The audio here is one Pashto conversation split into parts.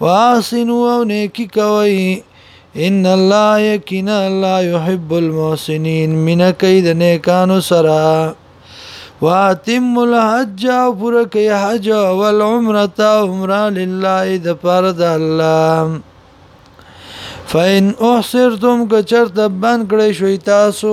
واحسنوا او نیکی کوي ان الله یقینا الله يحب المحسنين من کید نیکانو سره واتم الحج او پر کوي حج او العمره عمره لله د پر د الله فإن احصرتم کچرت بند کړی شوي تاسو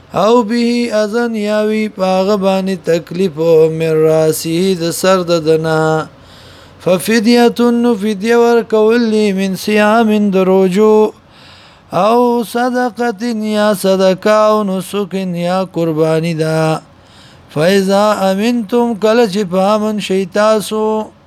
او به اذن یاوی پاغه باندې تکلیف من راسه د سر د دنا ففدیه نو فدیه ور کول من صيام دروجو او صدقه یا صدقه او نسک یا قربانی دا فاذا امنتم کله چې پامن شي تاسو